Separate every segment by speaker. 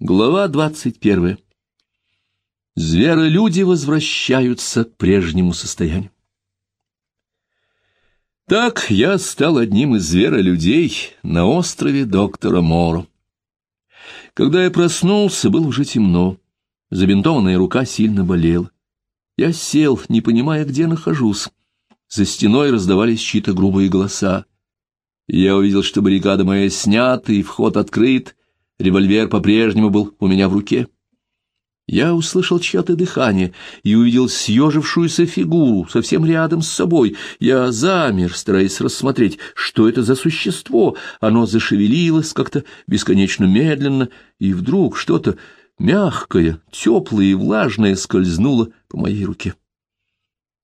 Speaker 1: Глава двадцать первая. Зверолюди возвращаются к прежнему состоянию. Так я стал одним из зверолюдей на острове доктора Моро. Когда я проснулся, было уже темно. Забинтованная рука сильно болела. Я сел, не понимая, где нахожусь. За стеной раздавались чьи-то грубые голоса. Я увидел, что баррикада моя снята и вход открыт, Револьвер по-прежнему был у меня в руке. Я услышал чье-то дыхание и увидел съежившуюся фигуру совсем рядом с собой. Я замер, стараясь рассмотреть, что это за существо. Оно зашевелилось как-то бесконечно медленно, и вдруг что-то мягкое, теплое и влажное скользнуло по моей руке.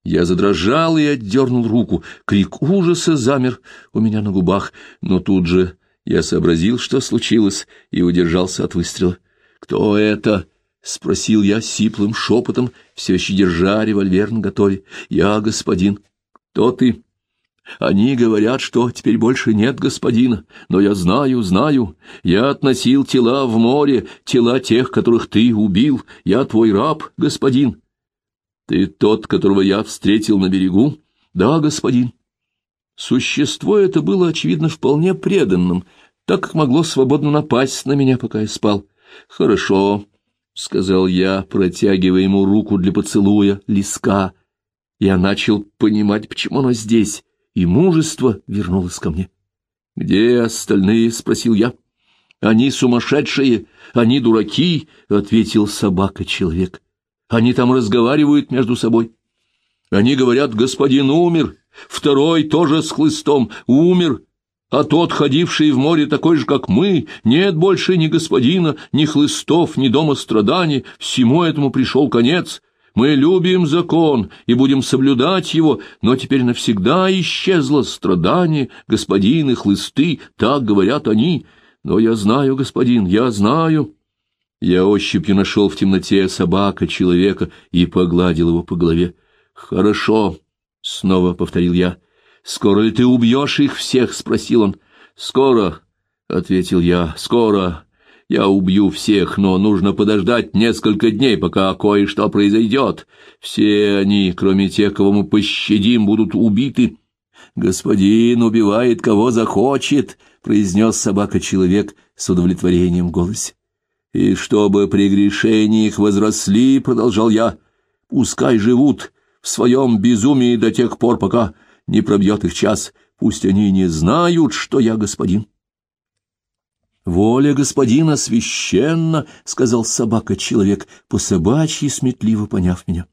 Speaker 1: Я задрожал и отдернул руку. Крик ужаса замер у меня на губах, но тут же я сообразил, что случилось, и удержался от выстрела. «Кто это?» — спросил я сиплым шепотом, все еще держа револьвер наготове. «Я господин». «Кто ты?» «Они говорят, что теперь больше нет господина, но я знаю, знаю. Я относил тела в море, тела тех, которых ты убил. Я твой раб, господин». «Ты тот, которого я встретил на берегу?» «Да, господин». Существо это было, очевидно, вполне преданным, так как могло свободно напасть на меня, пока я спал. «Хорошо», — сказал я, протягивая ему руку для поцелуя, лиска. Я начал понимать, почему оно здесь, и мужество вернулось ко мне. «Где остальные?» — спросил я. «Они сумасшедшие, они дураки», — ответил собака-человек. «Они там разговаривают между собой. Они говорят, господин умер, Второй тоже с хлыстом умер, а тот, ходивший в море такой же, как мы, нет больше ни господина, ни хлыстов, ни дома страданий, всему этому пришел конец. Мы любим закон и будем соблюдать его, но теперь навсегда исчезло страдание, господин и хлысты, так говорят они. Но я знаю, господин, я знаю. Я ощупью нашел в темноте собака человека и погладил его по голове. Хорошо, — снова повторил я. «Скоро ли ты убьешь их всех?» — спросил он. «Скоро», — ответил я, — «скоро. Я убью всех, но нужно подождать несколько дней, пока кое-что произойдет. Все они, кроме тех, кого мы пощадим, будут убиты». «Господин убивает, кого захочет», — произнес собака-человек с удовлетворением в голосе. «И чтобы прегрешения их возросли», — продолжал я, — «пускай живут» в своем безумии до тех пор, пока не пробьет их час. Пусть они не знают, что я господин. «Воля господина священна», — сказал собака-человек, по-собачьи сметливо поняв меня.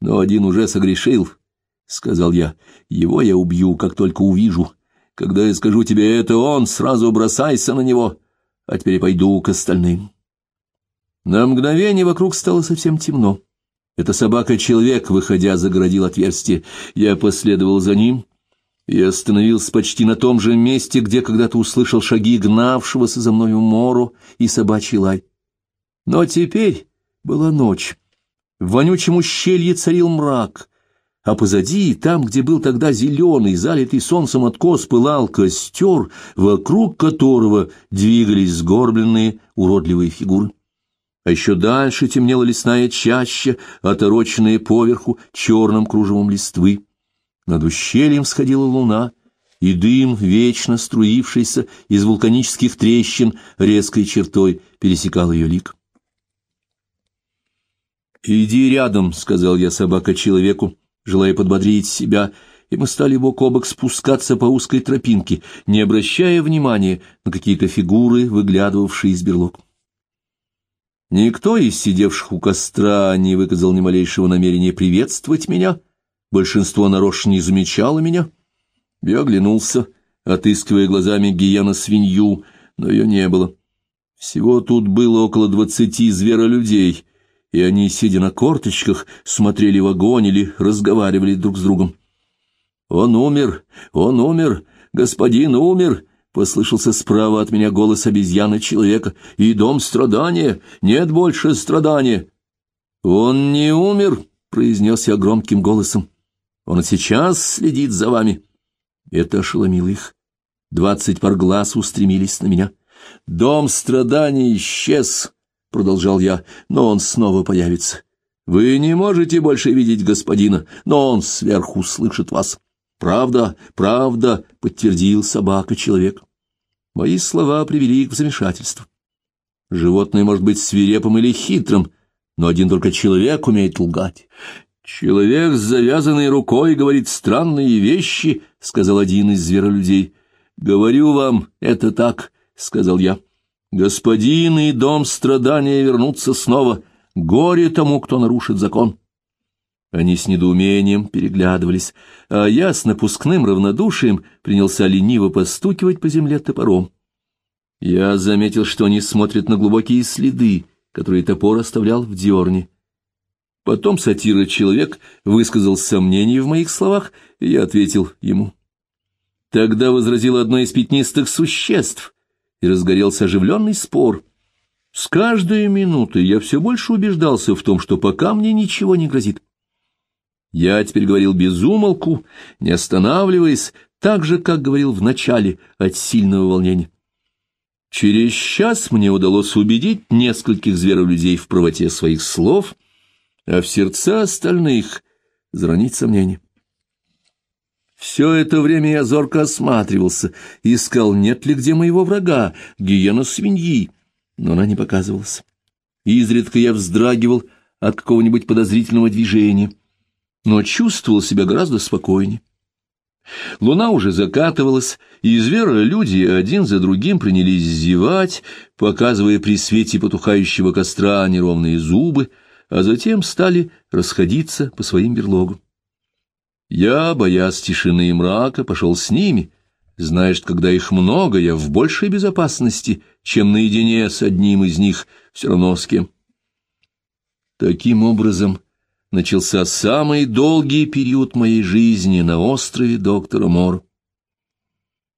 Speaker 1: «Но один уже согрешил», — сказал я. «Его я убью, как только увижу. Когда я скажу тебе это он, сразу бросайся на него. А теперь пойду к остальным». На мгновение вокруг стало совсем темно. Эта собака-человек, выходя, загородил отверстие. Я последовал за ним и остановился почти на том же месте, где когда-то услышал шаги гнавшегося за мною мору и собачий лай. Но теперь была ночь. В вонючем ущелье царил мрак, а позади, там, где был тогда зеленый, залитый солнцем откос, пылал костер, вокруг которого двигались сгорбленные уродливые фигуры а еще дальше темнела лесная чаща, отороченная поверху черным кружевом листвы. Над ущельем сходила луна, и дым, вечно струившийся из вулканических трещин, резкой чертой пересекал ее лик. «Иди рядом», — сказал я собака человеку, желая подбодрить себя, и мы стали бок о бок спускаться по узкой тропинке, не обращая внимания на какие-то фигуры, выглядывавшие из берлог. Никто из сидевших у костра не выказал ни малейшего намерения приветствовать меня. Большинство нарочно не замечало меня. Я оглянулся, отыскивая глазами гиена-свинью, но ее не было. Всего тут было около двадцати зверолюдей, и они, сидя на корточках, смотрели в огонь или разговаривали друг с другом. «Он умер! Он умер! Господин умер!» Послышался справа от меня голос обезьяны-человека. «И дом страдания! Нет больше страдания!» «Он не умер!» — произнес я громким голосом. «Он сейчас следит за вами!» Это ошеломило их. Двадцать пар глаз устремились на меня. Дом страданий исчез, — продолжал я, — но он снова появится. Вы не можете больше видеть господина, но он сверху слышит вас. Правда, правда, — подтвердил собака-человек. Мои слова привели их в замешательство. Животное может быть свирепым или хитрым, но один только человек умеет лгать. «Человек с завязанной рукой говорит странные вещи», — сказал один из зверолюдей. «Говорю вам, это так», — сказал я. «Господин и дом страдания вернутся снова. Горе тому, кто нарушит закон». Они с недоумением переглядывались, а я с напускным равнодушием принялся лениво постукивать по земле топором. Я заметил, что они смотрят на глубокие следы, которые топор оставлял в дерне. Потом сатира-человек высказал сомнение в моих словах, и я ответил ему. Тогда возразил одно из пятнистых существ, и разгорелся оживленный спор. С каждой минутой я все больше убеждался в том, что пока мне ничего не грозит. Я теперь говорил без умолку, не останавливаясь, так же, как говорил в начале от сильного волнения. Через час мне удалось убедить нескольких зверолюдей в правоте своих слов — а в сердца остальных заронить сомнения. Все это время я зорко осматривался, искал, нет ли где моего врага, гиена-свиньи, но она не показывалась. Изредка я вздрагивал от какого-нибудь подозрительного движения, но чувствовал себя гораздо спокойнее. Луна уже закатывалась, и зверолюди один за другим принялись зевать, показывая при свете потухающего костра неровные зубы, а затем стали расходиться по своим берлогам. Я, боясь тишины и мрака, пошел с ними, что когда их много, я в большей безопасности, чем наедине с одним из них, все равно с кем. Таким образом, начался самый долгий период моей жизни на острове доктора Мор.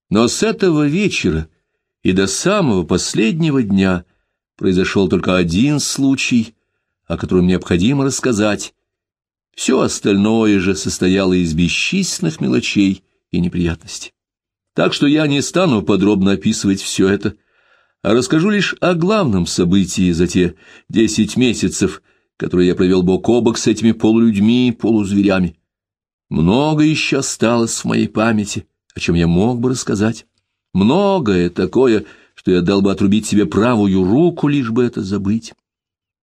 Speaker 1: Но с этого вечера и до самого последнего дня произошел только один случай, о котором необходимо рассказать. Все остальное же состояло из бесчисленных мелочей и неприятностей. Так что я не стану подробно описывать все это, а расскажу лишь о главном событии за те десять месяцев, которые я провел бок о бок с этими полулюдьми, полузверями. Много еще осталось в моей памяти, о чем я мог бы рассказать. Многое такое, что я дал бы отрубить себе правую руку, лишь бы это забыть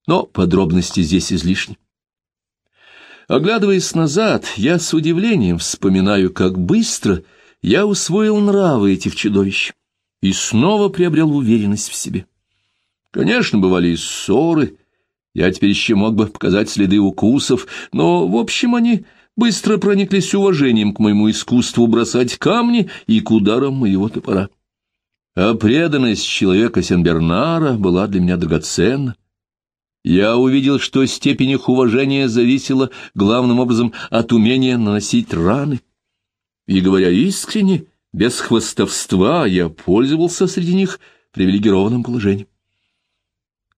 Speaker 1: но подробности здесь излишни. Оглядываясь назад, я с удивлением вспоминаю, как быстро я усвоил нравы этих чудовищ и снова приобрел уверенность в себе. Конечно, бывали и ссоры, я теперь еще мог бы показать следы укусов, но, в общем, они быстро прониклись уважением к моему искусству бросать камни и к ударам моего топора. А преданность человека Сенбернара была для меня драгоценна. Я увидел, что степень их уважения зависела главным образом от умения наносить раны. И, говоря искренне, без хвостовства, я пользовался среди них привилегированным положением.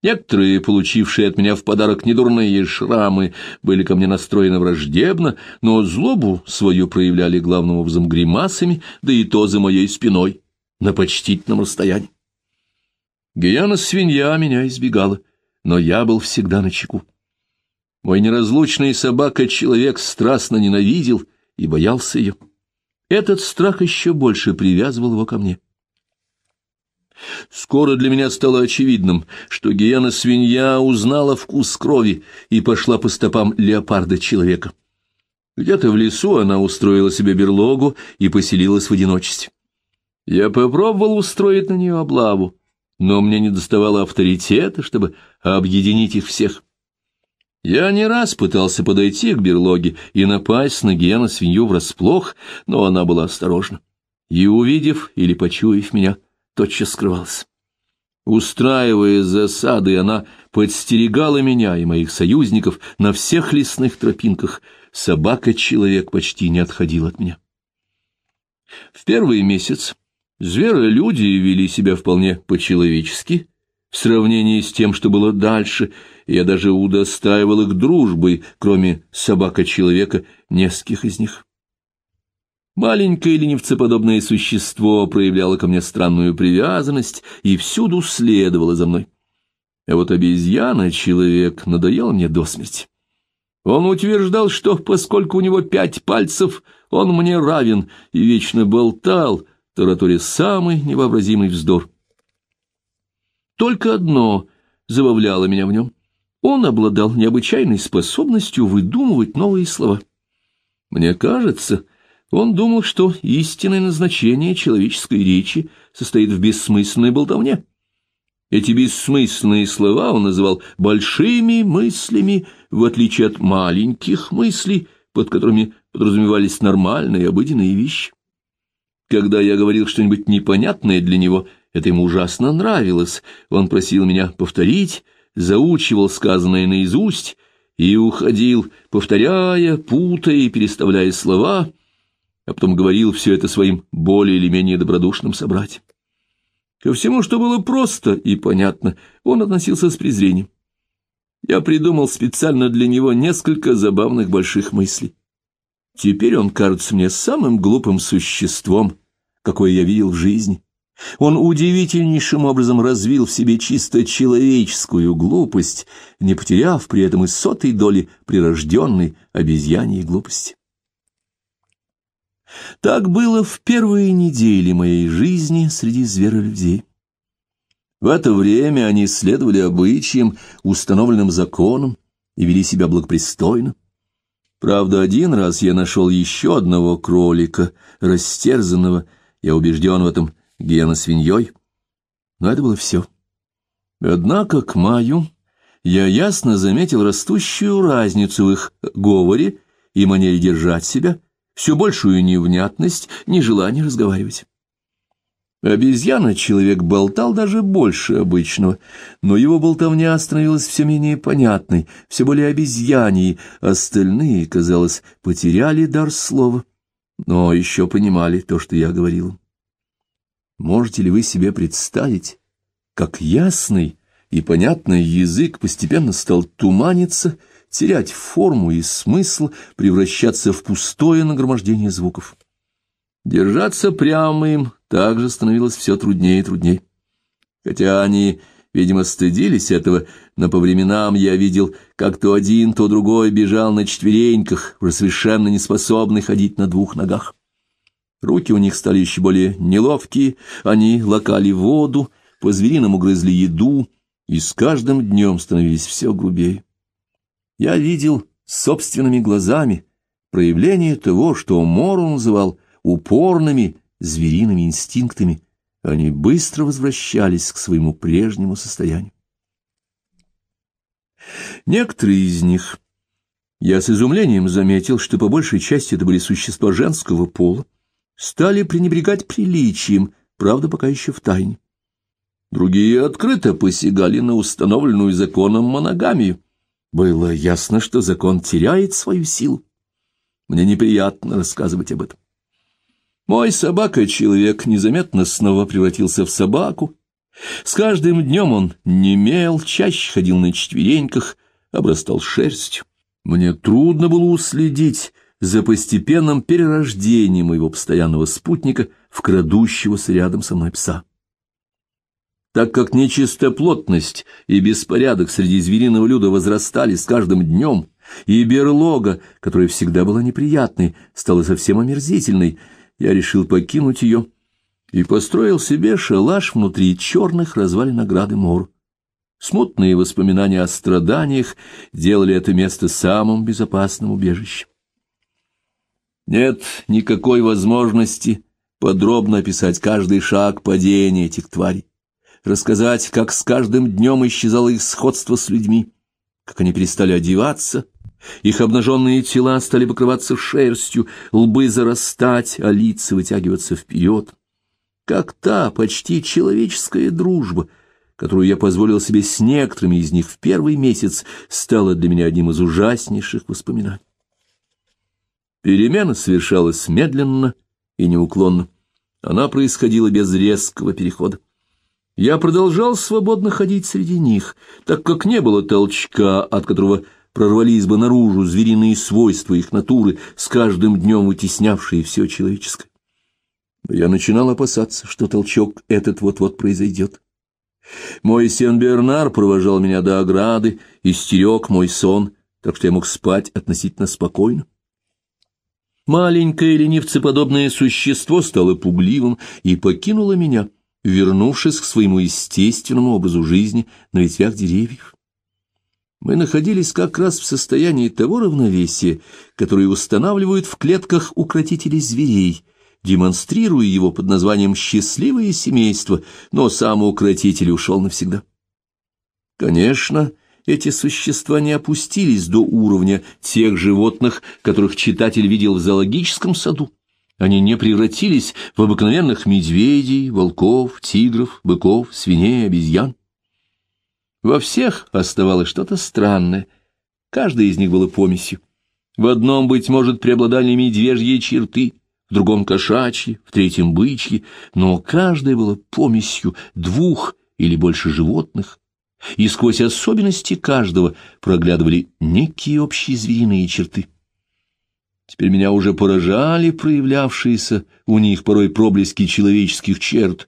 Speaker 1: Некоторые, получившие от меня в подарок недурные шрамы, были ко мне настроены враждебно, но злобу свою проявляли главным образом гримасами, да и то за моей спиной, на почтительном расстоянии. Гияна-свинья меня избегала но я был всегда на чеку. Мой неразлучный собака-человек страстно ненавидел и боялся ее. Этот страх еще больше привязывал его ко мне. Скоро для меня стало очевидным, что гиена-свинья узнала вкус крови и пошла по стопам леопарда-человека. Где-то в лесу она устроила себе берлогу и поселилась в одиночестве. Я попробовал устроить на нее облаву, но мне не доставало авторитета, чтобы объединить их всех. Я не раз пытался подойти к берлоге и напасть на Гена свинью врасплох, но она была осторожна. И, увидев или почуяв меня, тотчас скрывалась. Устраивая засады, она подстерегала меня и моих союзников на всех лесных тропинках. Собака-человек почти не отходил от меня. В первый месяц Зверолюди вели себя вполне по-человечески, в сравнении с тем, что было дальше, я даже удостаивал их дружбой, кроме собака-человека, нескольких из них. Маленькое ленивцеподобное существо проявляло ко мне странную привязанность и всюду следовало за мной. А вот обезьяна-человек надоел мне до смерти. Он утверждал, что, поскольку у него пять пальцев, он мне равен, и вечно болтал, тараторе самый невообразимый вздор. Только одно забавляло меня в нем. Он обладал необычайной способностью выдумывать новые слова. Мне кажется, он думал, что истинное назначение человеческой речи состоит в бессмысленной болтовне. Эти бессмысленные слова он называл «большими мыслями», в отличие от маленьких мыслей, под которыми подразумевались нормальные обыденные вещи. Когда я говорил что-нибудь непонятное для него, это ему ужасно нравилось. Он просил меня повторить, заучивал сказанное наизусть и уходил, повторяя, путая и переставляя слова — а потом говорил все это своим более или менее добродушным собратьям. Ко всему, что было просто и понятно, он относился с презрением. Я придумал специально для него несколько забавных больших мыслей. Теперь он кажется мне самым глупым существом, какое я видел в жизни. Он удивительнейшим образом развил в себе чисто человеческую глупость, не потеряв при этом и сотой доли прирожденной обезьяньей глупости. Так было в первые недели моей жизни среди зверолюдей. В это время они следовали обычаям, установленным законам, и вели себя благопристойно. Правда, один раз я нашел еще одного кролика, растерзанного, я убежден в этом, гиена-свиньей. Но это было все. Однако к маю я ясно заметил растущую разницу в их говоре и манере держать себя, все большую невнятность, нежелание разговаривать. Обезьяна-человек болтал даже больше обычного, но его болтовня становилась все менее понятной, все более обезьяньей, остальные, казалось, потеряли дар слова, но еще понимали то, что я говорил. Можете ли вы себе представить, как ясный и понятный язык постепенно стал туманиться, терять форму и смысл, превращаться в пустое нагромождение звуков. Держаться прямо им также становилось все труднее и труднее. Хотя они, видимо, стыдились этого, но по временам я видел, как то один, то другой бежал на четвереньках, уже совершенно не способный ходить на двух ногах. Руки у них стали еще более неловкие, они лакали воду, по-звериному грызли еду, и с каждым днем становились все грубее. Я видел собственными глазами проявление того, что Мору называл упорными звериными инстинктами. Они быстро возвращались к своему прежнему состоянию. Некоторые из них, я с изумлением заметил, что по большей части это были существа женского пола, стали пренебрегать приличием, правда, пока еще в тайне. Другие открыто посягали на установленную законом моногамию. Было ясно, что закон теряет свою силу. Мне неприятно рассказывать об этом. Мой собака-человек незаметно снова превратился в собаку. С каждым днем он немел, чаще ходил на четвереньках, обрастал шерстью. Мне трудно было уследить за постепенным перерождением моего постоянного спутника в крадущегося рядом со мной пса так как нечистоплотность и беспорядок среди звериного люда возрастали с каждым днем, и берлога, которая всегда была неприятной, стала совсем омерзительной, я решил покинуть ее и построил себе шалаш внутри черных развалин ограды Мор. Смутные воспоминания о страданиях делали это место самым безопасным убежищем. Нет никакой возможности подробно описать каждый шаг падения этих тварей рассказать, как с каждым днем исчезало их сходство с людьми, как они перестали одеваться, их обнаженные тела стали покрываться шерстью, лбы зарастать, а лица вытягиваться вперед. Как та почти человеческая дружба, которую я позволил себе с некоторыми из них в первый месяц, стала для меня одним из ужаснейших воспоминаний. Перемена совершалась медленно и неуклонно. Она происходила без резкого перехода. Я продолжал свободно ходить среди них, так как не было толчка, от которого прорвались бы наружу звериные свойства их натуры, с каждым днем вытеснявшие все человеческое. Я начинал опасаться, что толчок этот вот-вот произойдет. Мой Сен-Бернар провожал меня до ограды и стерег мой сон, так что я мог спать относительно спокойно. Маленькое ленивцеподобное существо стало пугливым и покинуло меня, вернувшись к своему естественному образу жизни на ветвях деревьев. Мы находились как раз в состоянии того равновесия, которое устанавливают в клетках укротителей зверей, демонстрируя его под названием «счастливое семейство», но сам укротитель ушел навсегда. Конечно, эти существа не опустились до уровня тех животных, которых читатель видел в зоологическом саду. Они не превратились в обыкновенных медведей, волков, тигров, быков, свиней, обезьян. Во всех оставалось что-то странное. Каждая из них была помесью. В одном, быть может, преобладали медвежьи черты, в другом — кошачьи, в третьем — бычьи, но каждая была помесью двух или больше животных, и сквозь особенности каждого проглядывали некие общие звериные черты. Теперь меня уже поражали проявлявшиеся у них порой проблески человеческих черт,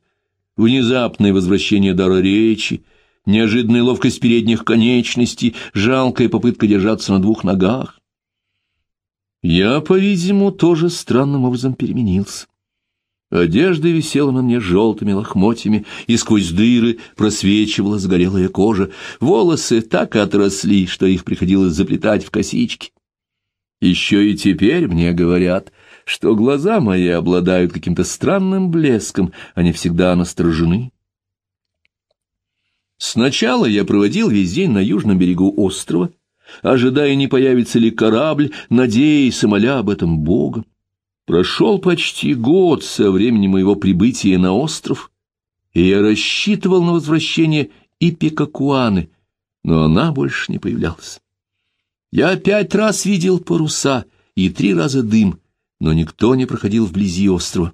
Speaker 1: внезапное возвращение дара речи, неожиданная ловкость передних конечностей, жалкая попытка держаться на двух ногах. Я, по-видимому, тоже странным образом переменился. Одежда висела на мне желтыми лохмотьями, и сквозь дыры просвечивала загорелая кожа. Волосы так отросли, что их приходилось заплетать в косички. Еще и теперь мне говорят, что глаза мои обладают каким-то странным блеском, они всегда насторожены. Сначала я проводил весь день на южном берегу острова, ожидая, не появится ли корабль, надеясь моля об этом Бога. Прошел почти год со времени моего прибытия на остров, и я рассчитывал на возвращение Ипикакуаны, но она больше не появлялась. Я пять раз видел паруса и три раза дым, но никто не проходил вблизи острова.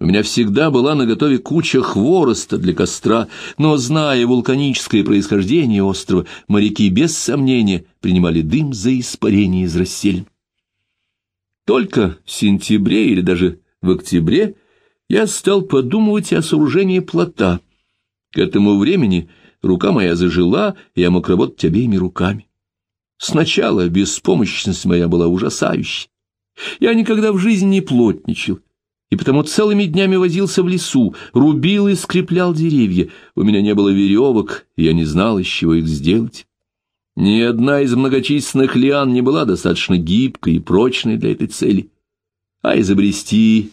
Speaker 1: У меня всегда была наготове куча хвороста для костра, но, зная вулканическое происхождение острова, моряки без сомнения принимали дым за испарение из расселин. Только в сентябре или даже в октябре я стал подумывать о сооружении плота. К этому времени рука моя зажила, и я мог работать обеими руками. Сначала беспомощность моя была ужасающей. Я никогда в жизни не плотничал, и потому целыми днями возился в лесу, рубил и скреплял деревья. У меня не было веревок, я не знал, из чего их сделать. Ни одна из многочисленных лиан не была достаточно гибкой и прочной для этой цели. А изобрести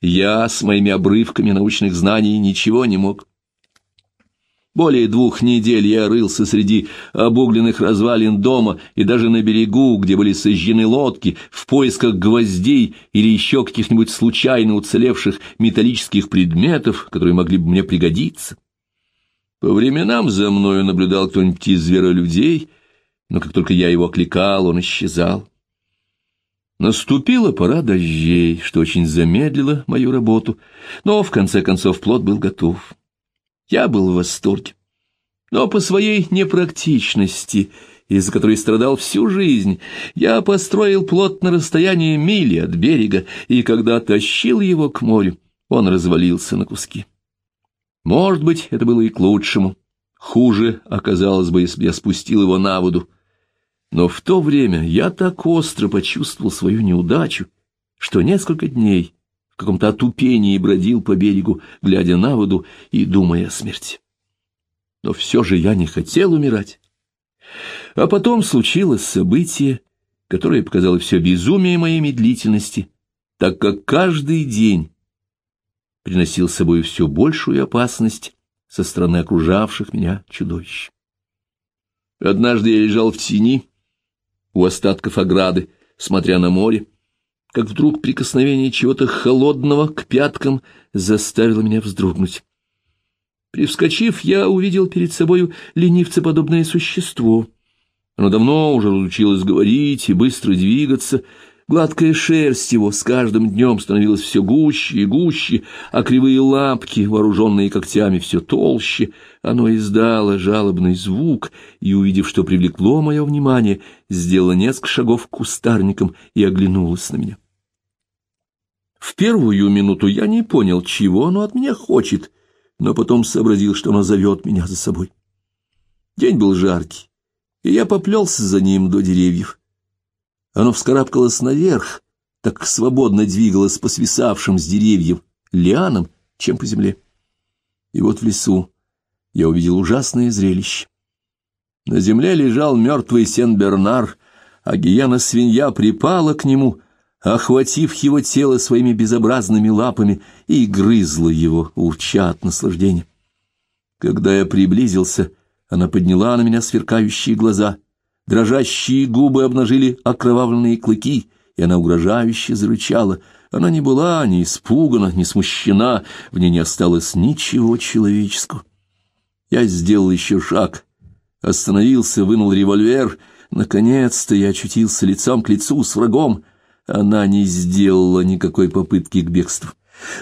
Speaker 1: я с моими обрывками научных знаний ничего не мог. Более двух недель я рылся среди обугленных развалин дома и даже на берегу, где были сожжены лодки, в поисках гвоздей или еще каких-нибудь случайно уцелевших металлических предметов, которые могли бы мне пригодиться. По временам за мною наблюдал кто-нибудь из зверолюдей, но как только я его окликал, он исчезал. Наступила пора дождей, что очень замедлило мою работу, но в конце концов плод был готов. Я был в восторге. Но по своей непрактичности, из-за которой страдал всю жизнь, я построил плот на расстоянии мили от берега, и когда тащил его к морю, он развалился на куски. Может быть, это было и к лучшему. Хуже оказалось бы, если бы я спустил его на воду. Но в то время я так остро почувствовал свою неудачу, что несколько дней в каком-то отупении бродил по берегу, глядя на воду и думая о смерти. Но все же я не хотел умирать. А потом случилось событие, которое показало все безумие моей медлительности, так как каждый день приносил с собой все большую опасность со стороны окружавших меня чудовищ. Однажды я лежал в тени у остатков ограды, смотря на море, как вдруг прикосновение чего-то холодного к пяткам заставило меня вздрогнуть. Привскочив, я увидел перед собою ленивцеподобное существо. Оно давно уже разучилось говорить и быстро двигаться, Гладкая шерсть его с каждым днем становилась все гуще и гуще, а кривые лапки, вооруженные когтями, все толще. Оно издало жалобный звук и, увидев, что привлекло мое внимание, сделало несколько шагов к кустарникам и оглянулось на меня. В первую минуту я не понял, чего оно от меня хочет, но потом сообразил, что оно зовет меня за собой. День был жаркий, и я поплелся за ним до деревьев. Оно вскарабкалось наверх, так свободно двигалось по свисавшим с деревьев лианам, чем по земле. И вот в лесу я увидел ужасное зрелище. На земле лежал мертвый Сен-Бернар, а гиена-свинья припала к нему, охватив его тело своими безобразными лапами, и грызла его, урча от наслаждения. Когда я приблизился, она подняла на меня сверкающие глаза — Дрожащие губы обнажили окровавленные клыки, и она угрожающе зарычала. Она не была ни испугана, ни смущена, в ней не осталось ничего человеческого. Я сделал еще шаг, остановился, вынул револьвер. Наконец-то я очутился лицом к лицу с врагом. Она не сделала никакой попытки к бегству.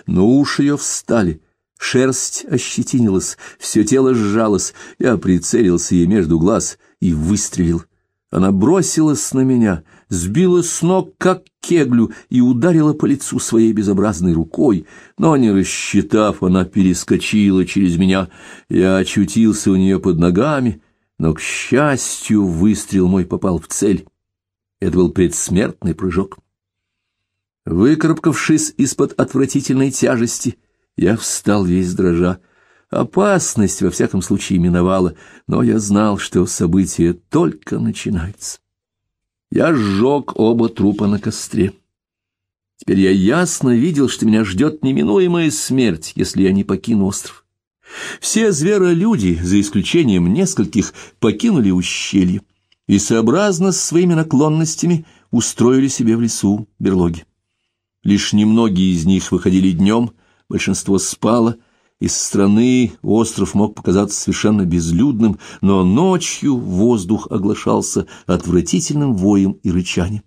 Speaker 1: Но уши ее встали, шерсть ощетинилась, все тело сжалось. Я прицелился ей между глаз и выстрелил. Она бросилась на меня, сбила с ног, как кеглю, и ударила по лицу своей безобразной рукой, но, не рассчитав, она перескочила через меня. Я очутился у нее под ногами, но, к счастью, выстрел мой попал в цель. Это был предсмертный прыжок. Выкарабкавшись из-под отвратительной тяжести, я встал весь дрожа. Опасность, во всяком случае, миновала, но я знал, что событие только начинается. Я сжег оба трупа на костре. Теперь я ясно видел, что меня ждет неминуемая смерть, если я не покину остров. Все зверолюди, за исключением нескольких, покинули ущелье и, сообразно с своими наклонностями, устроили себе в лесу берлоги. Лишь немногие из них выходили днем, большинство спало — из страны остров мог показаться совершенно безлюдным, но ночью воздух оглашался отвратительным воем и рычанием.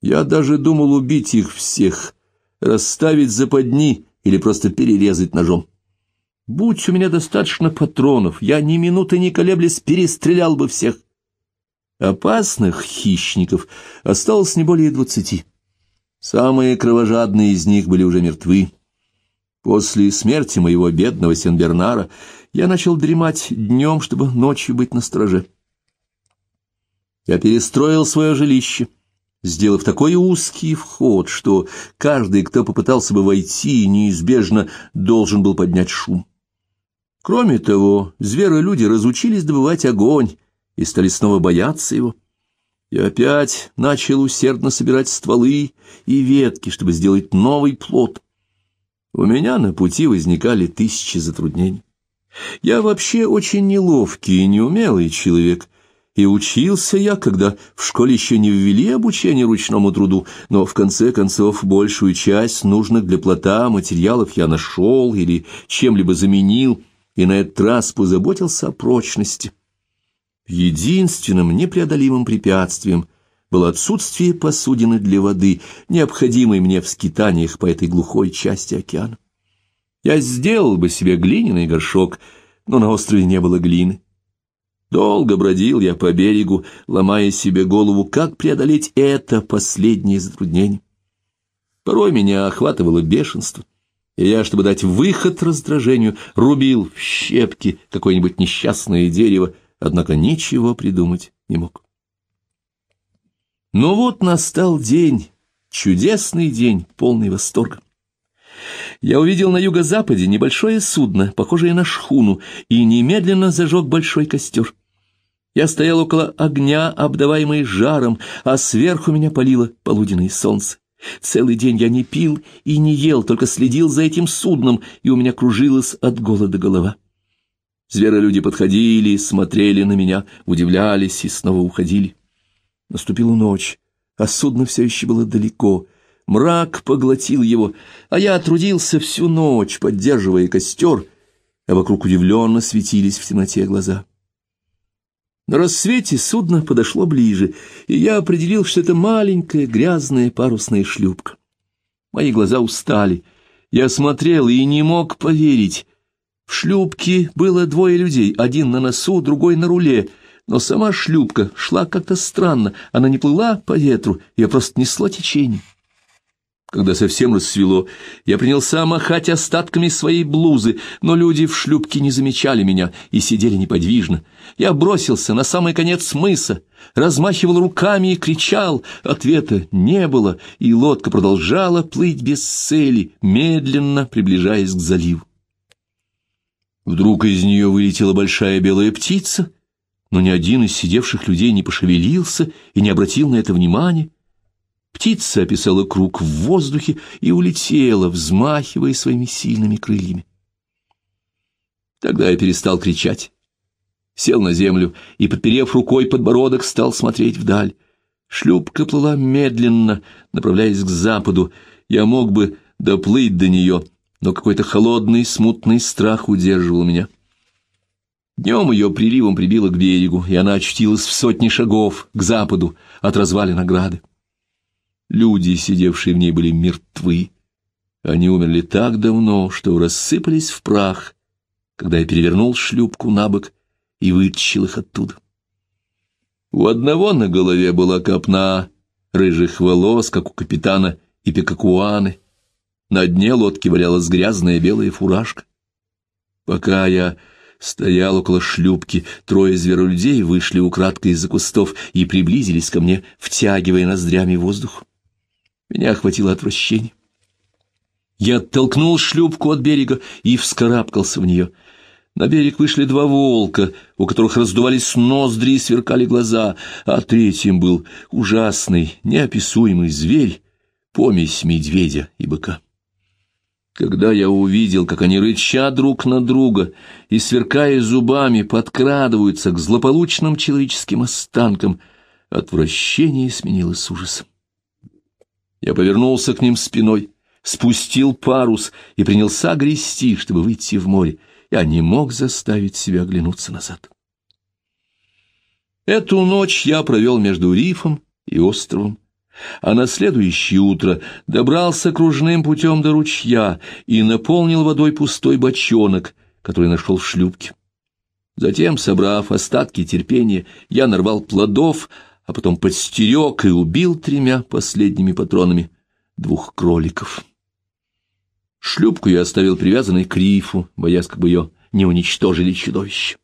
Speaker 1: Я даже думал убить их всех, расставить западни или просто перерезать ножом. Будь у меня достаточно патронов, я ни минуты не колеблясь перестрелял бы всех. Опасных хищников осталось не более двадцати. Самые кровожадные из них были уже мертвы. После смерти моего бедного Сенбернара я начал дремать днем, чтобы ночью быть на страже. Я перестроил свое жилище, сделав такой узкий вход, что каждый, кто попытался бы войти, неизбежно должен был поднять шум. Кроме того, зверолюди разучились добывать огонь и стали снова бояться его. Я опять начал усердно собирать стволы и ветки, чтобы сделать новый плод. У меня на пути возникали тысячи затруднений. Я вообще очень неловкий и неумелый человек, и учился я, когда в школе еще не ввели обучение ручному труду, но в конце концов большую часть нужных для плота материалов я нашел или чем-либо заменил, и на этот раз позаботился о прочности. Единственным непреодолимым препятствием — было отсутствие посудины для воды, необходимой мне в скитаниях по этой глухой части океана. Я сделал бы себе глиняный горшок, но на острове не было глины. Долго бродил я по берегу, ломая себе голову, как преодолеть это последнее затруднение. Порой меня охватывало бешенство, и я, чтобы дать выход раздражению, рубил в щепки какое-нибудь несчастное дерево, однако ничего придумать не мог. Но вот настал день, чудесный день, полный восторга. Я увидел на юго-западе небольшое судно, похожее на шхуну, и немедленно зажег большой костер. Я стоял около огня, обдаваемый жаром, а сверху меня палило полуденное солнце. Целый день я не пил и не ел, только следил за этим судном, и у меня кружилась от голода голова. Зверолюди подходили, смотрели на меня, удивлялись и снова уходили. Наступила ночь, а судно все еще было далеко. Мрак поглотил его, а я трудился всю ночь, поддерживая костер, а вокруг удивленно светились в темноте глаза. На рассвете судно подошло ближе, и я определил, что это маленькая грязная парусная шлюпка. Мои глаза устали. Я смотрел и не мог поверить. В шлюпке было двое людей, один на носу, другой на руле, но сама шлюпка шла как-то странно, она не плыла по ветру, ее просто несло течение. Когда совсем рассвело, я принялся махать остатками своей блузы, но люди в шлюпке не замечали меня и сидели неподвижно. Я бросился на самый конец мыса, размахивал руками и кричал. Ответа не было, и лодка продолжала плыть без цели, медленно приближаясь к заливу. Вдруг из нее вылетела большая белая птица, но ни один из сидевших людей не пошевелился и не обратил на это внимания. Птица описала круг в воздухе и улетела, взмахивая своими сильными крыльями. Тогда я перестал кричать, сел на землю и, подперев рукой подбородок, стал смотреть вдаль. Шлюпка плыла медленно, направляясь к западу. Я мог бы доплыть до нее, но какой-то холодный, смутный страх удерживал меня. Днем ее приливом прибило к берегу, и она очутилась в сотне шагов к западу от развалин ограды. Люди, сидевшие в ней, были мертвы. Они умерли так давно, что рассыпались в прах, когда я перевернул шлюпку на бок и вытащил их оттуда. У одного на голове была копна рыжих волос, как у капитана Ипикакуаны. На дне лодки валялась грязная белая фуражка. Пока я стоял около шлюпки, трое зверолюдей вышли украдкой из-за кустов и приблизились ко мне, втягивая ноздрями воздух. Меня охватило отвращение. Я оттолкнул шлюпку от берега и вскарабкался в нее. На берег вышли два волка, у которых раздувались ноздри и сверкали глаза, а третьим был ужасный, неописуемый зверь, помесь медведя и быка. Когда я увидел, как они, рыча друг на друга и, сверкая зубами, подкрадываются к злополучным человеческим останкам, отвращение сменилось ужасом. Я повернулся к ним спиной, спустил парус и принялся грести, чтобы выйти в море. Я не мог заставить себя оглянуться назад. Эту ночь я провел между рифом и островом, а на следующее утро добрался кружным путем до ручья и наполнил водой пустой бочонок, который нашел в шлюпке. Затем, собрав остатки терпения, я нарвал плодов, а потом подстерег и убил тремя последними патронами двух кроликов. Шлюпку я оставил привязанной к рифу, боясь, как бы ее не уничтожили чудовище.